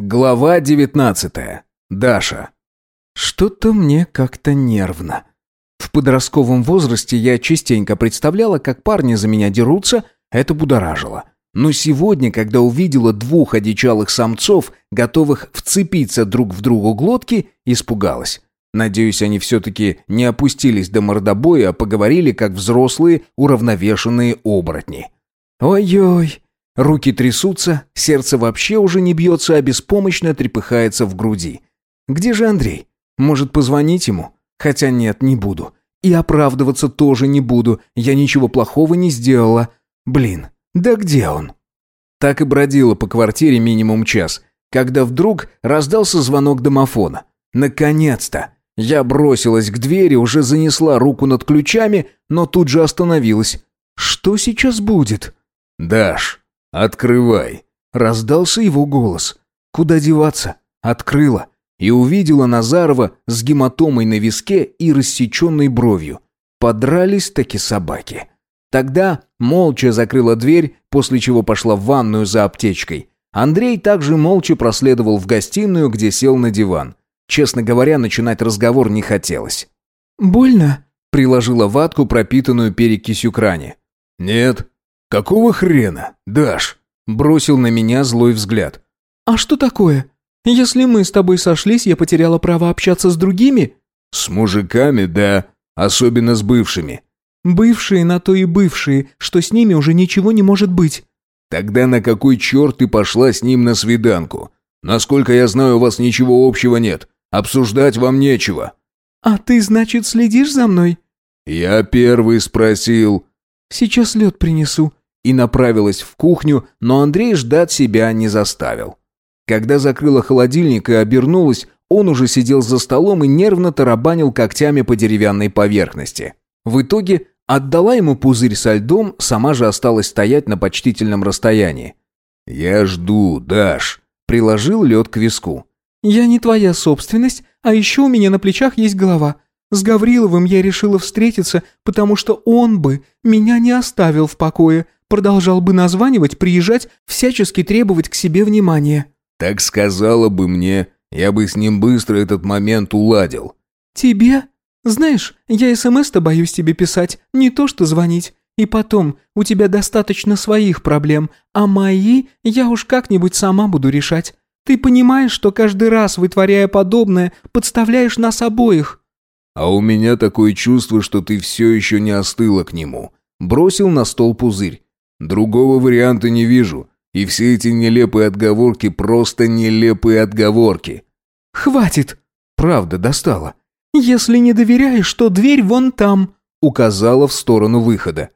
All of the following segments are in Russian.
Глава 19. Даша. Что-то мне как-то нервно. В подростковом возрасте я частенько представляла, как парни за меня дерутся, это будоражило. Но сегодня, когда увидела двух одичалых самцов, готовых вцепиться друг в другу глотки, испугалась. Надеюсь, они все-таки не опустились до мордобоя, а поговорили, как взрослые, уравновешенные оборотни. Ой-ой, руки трясутся, сердце вообще уже не бьется, а беспомощно трепыхается в груди. Где же Андрей? Может, позвонить ему? Хотя нет, не буду. И оправдываться тоже не буду, я ничего плохого не сделала. Блин, да где он? Так и бродила по квартире минимум час, когда вдруг раздался звонок домофона. Наконец-то! Я бросилась к двери, уже занесла руку над ключами, но тут же остановилась. Что сейчас будет? «Даш, открывай!» Раздался его голос. Куда деваться? Открыла. И увидела Назарова с гематомой на виске и рассеченной бровью. Подрались таки собаки. Тогда молча закрыла дверь, после чего пошла в ванную за аптечкой. Андрей также молча проследовал в гостиную, где сел на диван. Честно говоря, начинать разговор не хотелось. «Больно?» — приложила ватку, пропитанную перекисью кране. «Нет», «Какого хрена, Даш?» Бросил на меня злой взгляд. «А что такое? Если мы с тобой сошлись, я потеряла право общаться с другими?» «С мужиками, да. Особенно с бывшими». «Бывшие на то и бывшие, что с ними уже ничего не может быть». «Тогда на какой черт ты пошла с ним на свиданку? Насколько я знаю, у вас ничего общего нет. Обсуждать вам нечего». «А ты, значит, следишь за мной?» «Я первый спросил». «Сейчас лед принесу и направилась в кухню, но Андрей ждать себя не заставил. Когда закрыла холодильник и обернулась, он уже сидел за столом и нервно тарабанил когтями по деревянной поверхности. В итоге отдала ему пузырь со льдом, сама же осталась стоять на почтительном расстоянии. «Я жду, Даш», — приложил лед к виску. «Я не твоя собственность, а еще у меня на плечах есть голова. С Гавриловым я решила встретиться, потому что он бы меня не оставил в покое, Продолжал бы названивать, приезжать, всячески требовать к себе внимания. Так сказала бы мне, я бы с ним быстро этот момент уладил. Тебе? Знаешь, я СМС-то боюсь тебе писать, не то что звонить. И потом, у тебя достаточно своих проблем, а мои я уж как-нибудь сама буду решать. Ты понимаешь, что каждый раз, вытворяя подобное, подставляешь нас обоих?» «А у меня такое чувство, что ты все еще не остыла к нему». Бросил на стол пузырь. Другого варианта не вижу. И все эти нелепые отговорки просто нелепые отговорки. «Хватит!» Правда, достала. «Если не доверяешь, то дверь вон там», указала в сторону выхода.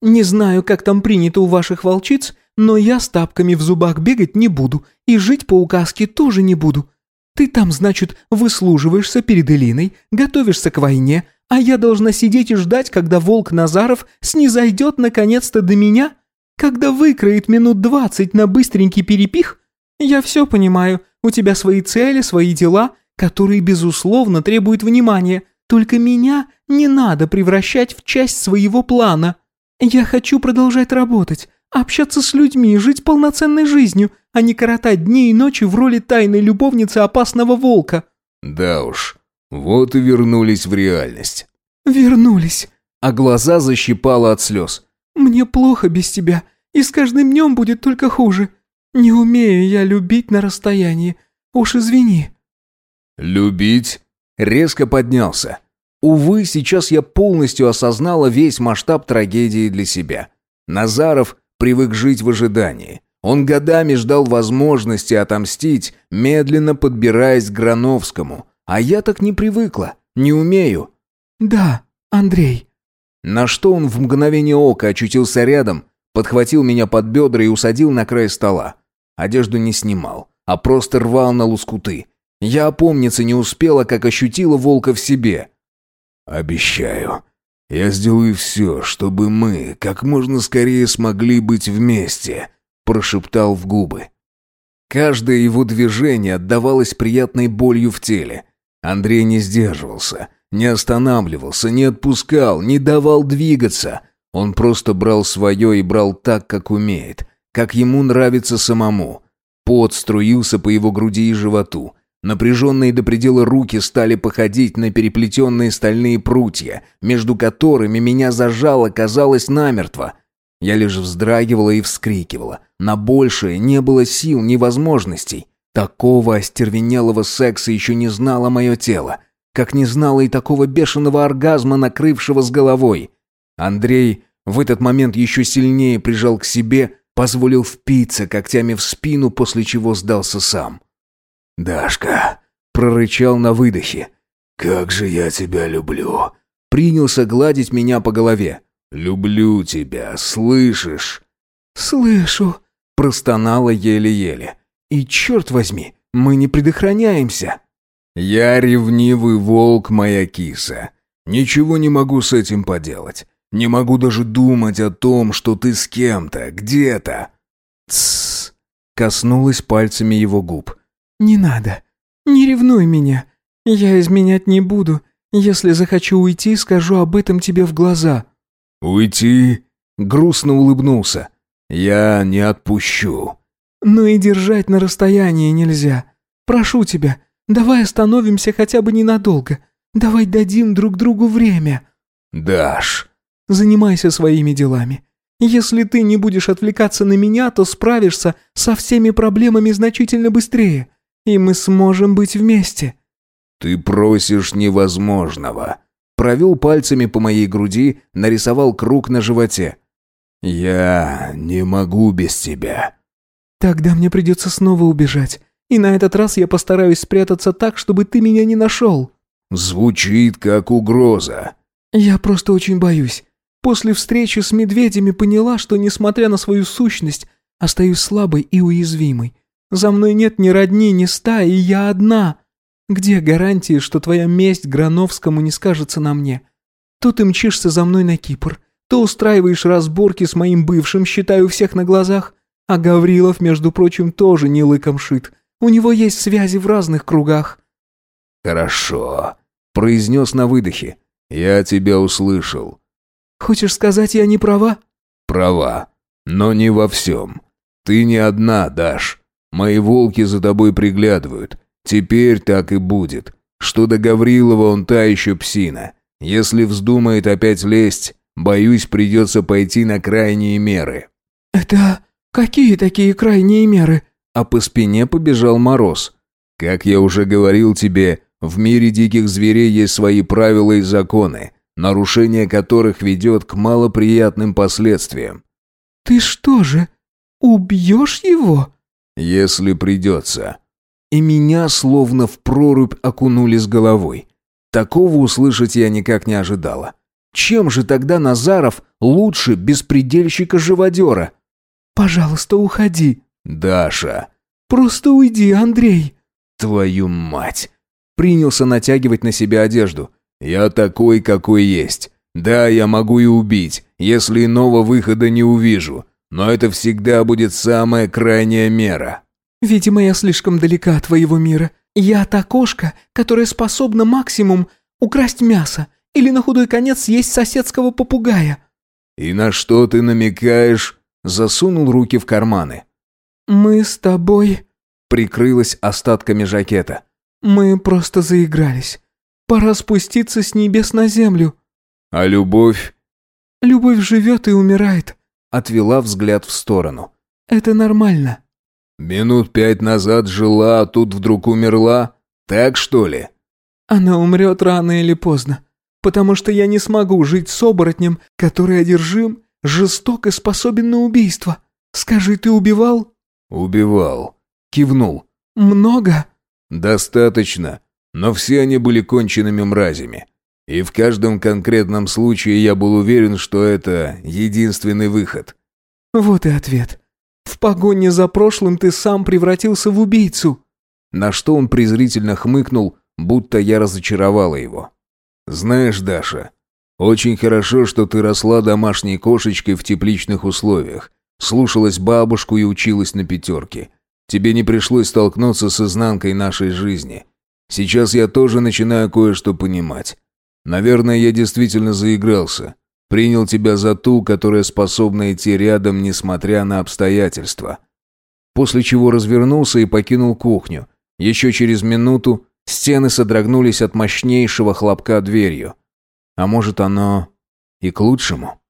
«Не знаю, как там принято у ваших волчиц, но я с тапками в зубах бегать не буду и жить по указке тоже не буду. Ты там, значит, выслуживаешься перед Элиной, готовишься к войне, а я должна сидеть и ждать, когда волк Назаров снизойдет наконец-то до меня?» Когда выкроет минут двадцать на быстренький перепих, я все понимаю, у тебя свои цели, свои дела, которые, безусловно, требуют внимания, только меня не надо превращать в часть своего плана. Я хочу продолжать работать, общаться с людьми, жить полноценной жизнью, а не коротать дни и ночи в роли тайной любовницы опасного волка». «Да уж, вот и вернулись в реальность». «Вернулись», а глаза защипало от слез. «Мне плохо без тебя. И с каждым днем будет только хуже. Не умею я любить на расстоянии. Уж извини». «Любить?» Резко поднялся. Увы, сейчас я полностью осознала весь масштаб трагедии для себя. Назаров привык жить в ожидании. Он годами ждал возможности отомстить, медленно подбираясь к Грановскому. А я так не привыкла, не умею. «Да, Андрей». На что он в мгновение ока очутился рядом, Подхватил меня под бедра и усадил на край стола. Одежду не снимал, а просто рвал на лоскуты. Я опомниться не успела, как ощутила волка в себе. «Обещаю, я сделаю все, чтобы мы как можно скорее смогли быть вместе», прошептал в губы. Каждое его движение отдавалось приятной болью в теле. Андрей не сдерживался, не останавливался, не отпускал, не давал двигаться — он просто брал свое и брал так, как умеет, как ему нравится самому. Пот струился по его груди и животу. Напряженные до предела руки стали походить на переплетенные стальные прутья, между которыми меня зажало, казалось, намертво. Я лишь вздрагивала и вскрикивала. На большее не было сил ни возможностей. Такого остервенелого секса еще не знало мое тело, как не знало и такого бешеного оргазма, накрывшего с головой. Андрей в этот момент еще сильнее прижал к себе, позволил впиться когтями в спину, после чего сдался сам. «Дашка», — прорычал на выдохе, — «как же я тебя люблю». Принялся гладить меня по голове. «Люблю тебя, слышишь?» «Слышу», — простонала еле-еле. «И черт возьми, мы не предохраняемся». «Я ревнивый волк, моя киса. Ничего не могу с этим поделать. Не могу даже думать о том, что ты с кем-то, где-то». «Тссс», — коснулась пальцами его губ. «Не надо. Не ревнуй меня. Я изменять не буду. Если захочу уйти, скажу об этом тебе в глаза». «Уйти?» — грустно улыбнулся. «Я не отпущу». «Но и держать на расстоянии нельзя. Прошу тебя, давай остановимся хотя бы ненадолго. Давай дадим друг другу время». «Даш». «Занимайся своими делами. Если ты не будешь отвлекаться на меня, то справишься со всеми проблемами значительно быстрее, и мы сможем быть вместе». «Ты просишь невозможного», провел пальцами по моей груди, нарисовал круг на животе. «Я не могу без тебя». «Тогда мне придется снова убежать, и на этот раз я постараюсь спрятаться так, чтобы ты меня не нашел». «Звучит как угроза». «Я просто очень боюсь. После встречи с медведями поняла, что, несмотря на свою сущность, остаюсь слабой и уязвимой. За мной нет ни родни, ни стаи, и я одна. Где гарантии, что твоя месть Грановскому не скажется на мне? То ты мчишься за мной на Кипр, то устраиваешь разборки с моим бывшим, считаю всех на глазах. А Гаврилов, между прочим, тоже не лыком шит. У него есть связи в разных кругах». «Хорошо», — произнес на выдохе. «Я тебя услышал». «Хочешь сказать, я не права?» «Права. Но не во всем. Ты не одна, Даш. Мои волки за тобой приглядывают. Теперь так и будет. Что до Гаврилова, он та еще псина. Если вздумает опять лезть, боюсь, придется пойти на крайние меры». «Это какие такие крайние меры?» А по спине побежал мороз. «Как я уже говорил тебе, в мире диких зверей есть свои правила и законы, нарушение которых ведет к малоприятным последствиям». «Ты что же, убьешь его?» «Если придется» и меня словно в прорубь окунули с головой. Такого услышать я никак не ожидала. Чем же тогда Назаров лучше беспредельщика-живодера? «Пожалуйста, уходи». «Даша». «Просто уйди, Андрей». «Твою мать». Принялся натягивать на себя одежду. «Я такой, какой есть. Да, я могу и убить, если иного выхода не увижу. Но это всегда будет самая крайняя мера». Видимо, я слишком далека от твоего мира. Я та кошка, которая способна максимум украсть мясо или на худой конец съесть соседского попугая». «И на что ты намекаешь?» Засунул руки в карманы. «Мы с тобой...» Прикрылась остатками жакета. «Мы просто заигрались. Пора спуститься с небес на землю». «А любовь?» «Любовь живет и умирает», — отвела взгляд в сторону. «Это нормально». Минут пять назад жила, а тут вдруг умерла? Так что ли? Она умрет рано или поздно, потому что я не смогу жить с оборотнем, который одержим, жесток и способен на убийство. Скажи, ты убивал? Убивал. Кивнул. Много? Достаточно, но все они были конченными мразями. И в каждом конкретном случае я был уверен, что это единственный выход. Вот и ответ. В погоне за прошлым ты сам превратился в убийцу». На что он презрительно хмыкнул, будто я разочаровала его. «Знаешь, Даша, очень хорошо, что ты росла домашней кошечкой в тепличных условиях, слушалась бабушку и училась на пятерке. Тебе не пришлось столкнуться с изнанкой нашей жизни. Сейчас я тоже начинаю кое-что понимать. Наверное, я действительно заигрался. Принял тебя за ту, которая способна идти рядом, несмотря на обстоятельства. после чего развернулся и покинул кухню. Еще через минуту стены содрогнулись от мощнейшего хлопка дверью. А может, оно и к лучшему?